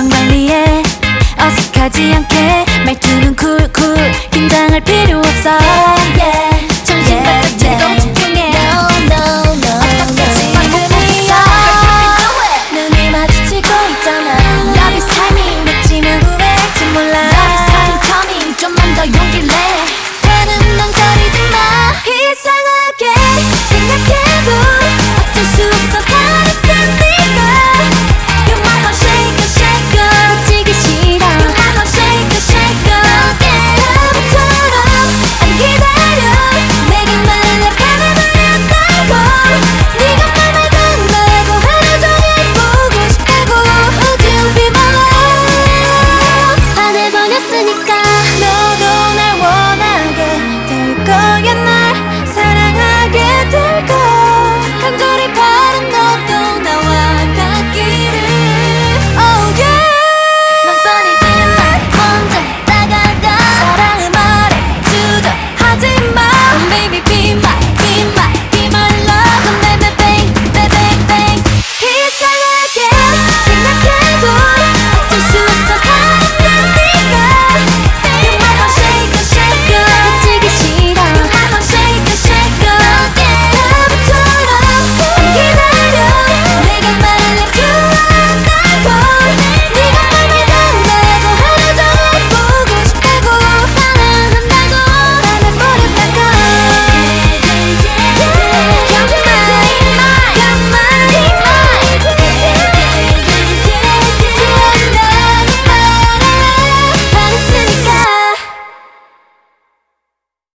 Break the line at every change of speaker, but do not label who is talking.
감정 관리에 어색하지 않게 말투는 쿨쿨 긴장을 필요